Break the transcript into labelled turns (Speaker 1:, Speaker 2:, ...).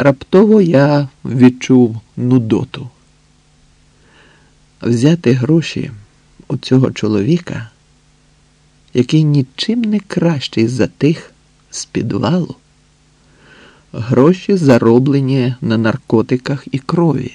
Speaker 1: Раптово я відчув нудоту. Взяти гроші у цього чоловіка, який нічим не кращий за тих з підвалу, гроші зароблені на наркотиках і крові.